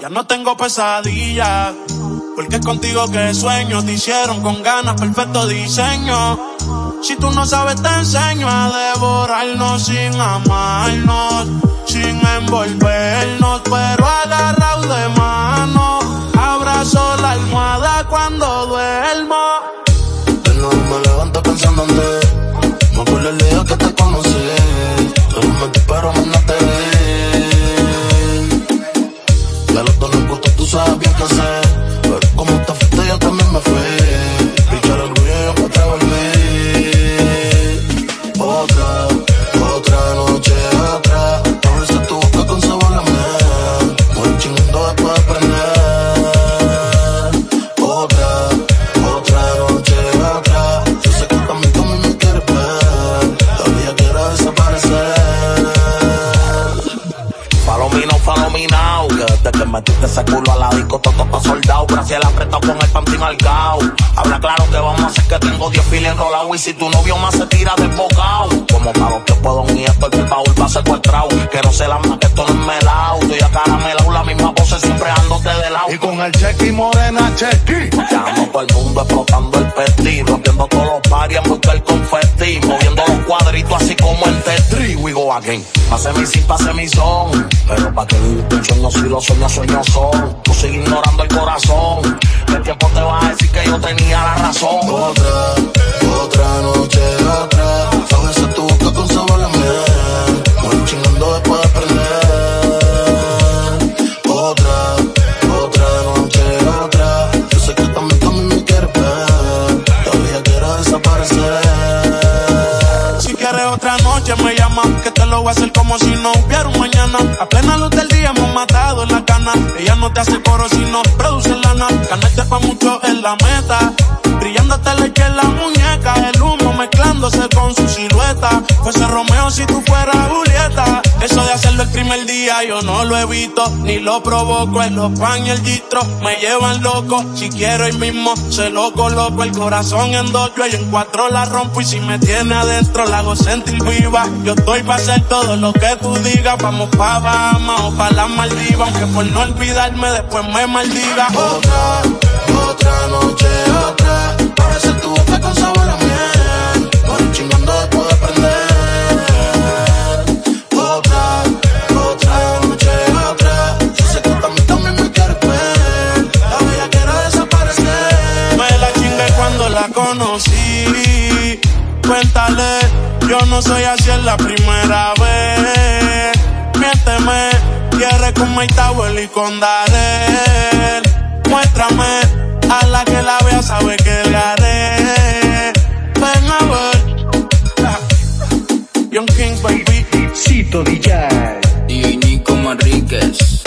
Ya no tengo pesadillas, porque es contigo que sueño. Te hicieron con ganas, perfecto diseño. Si tú no sabes, te enseño a devorarnos sin amarnos, sin envolvernos, pero agarrado de mano. Abrazo la almohada cuando duermo. Me levanto pensando en bien qué hacer. Pero como te fuiste, yo también me fui. Picha el orgullo, yo pa' te volví. Otra, otra noche, otra. A veces tu boca con sabor a miel. Muy chingando después de prender. Otra, otra noche, otra. Yo sé que también tú me quieres ver. Todavía quiero desaparecer. Follow me que metiste ese culo a la disco todo está soldado. Brasil apretado con el panty marcao. Habla claro que vamos a hacer que tengo 10 filas enrolados. Y si tu novio más se tira desbocado. Como para que puedo un esto el baúl va secuestrado. Que no se la más que esto no es melao. Estoy a caramelao, la misma pose siempre ándote de lado. Y con el chequi morena chequi. Llamo todo el mundo explotando el rompiendo Pase mi sin, pase mi son, pero pa' que viviste un sueño si los sueños sueños son. Tú sigues ignorando el corazón, el tiempo te va a decir que yo tenía la razón. Otra, otra noche, otra. A veces tu quieres otra noche me llama, que te lo voy a hacer como si no hubiera un mañana. A plena luz del día hemos matado en la cana. Ella no te hace coro si no produce lana. Ganarte pa' mucho es la meta. Brillándote leche en la muñeca, el humo mezclándose con su silueta. Fuese Romeo si tú el primer día yo no lo evito, ni lo provoco. El los pan y el distro me llevan loco. Si quiero hoy mismo se lo coloco. El corazón en dos, yo en cuatro la rompo. Y si me tiene adentro la hago sentir viva. Yo estoy para hacer todo lo que tú digas. Vamos pa' Bahamas o pa' la Maldivas. Aunque por no olvidarme después me maldiga. Otra, otra noche, otra. La conocí. Cuéntale, yo no soy así en la primera vez. Miénteme, quiere con Tower y con Darel. Muéstrame, a la que la vea sabe que le haré. Ven a ver. Young Kings, baby. Cito DJ. DJ Nico Manríquez.